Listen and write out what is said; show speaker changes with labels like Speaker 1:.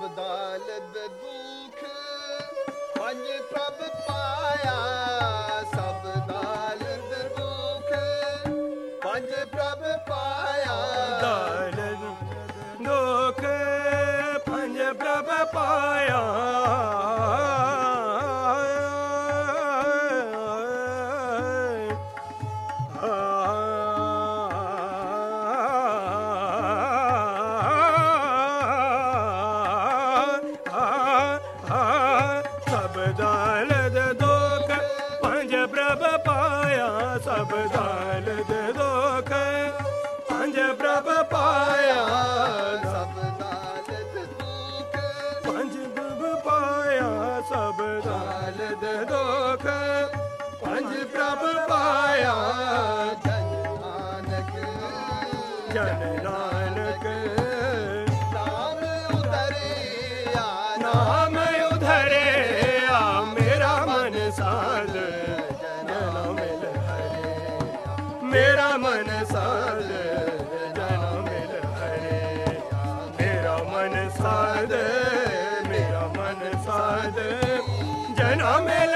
Speaker 1: ਪ੍ਰਭ ਦਾ
Speaker 2: ਲਬ ਦੁਖ ਪੰਜ ਪ੍ਰਭ ਪਾਇਆ ਪ੍ਰਭ ਪਾਇਆ ਸਭ
Speaker 1: ਦਾਲਤ ਦੁਖ।
Speaker 2: ਪੰਜ ਪ੍ਰਭ ਪਾਇਆ ਸਭ ਦੇ ਦੁਖ। ਪੰਜ ਪ੍ਰਭ ਪਾਇਆ
Speaker 1: ਜਨ ਨਾਨਕ।
Speaker 2: ਜਨ ਨਾਨਕ।
Speaker 1: ਨਾਮ ਉਤਰਿਆ
Speaker 2: ਨਾਮ ਉਧਰਿਆ ਮੇਰਾ ਮਨ ਸਾਧ ਜਨਮ ਮਿਲ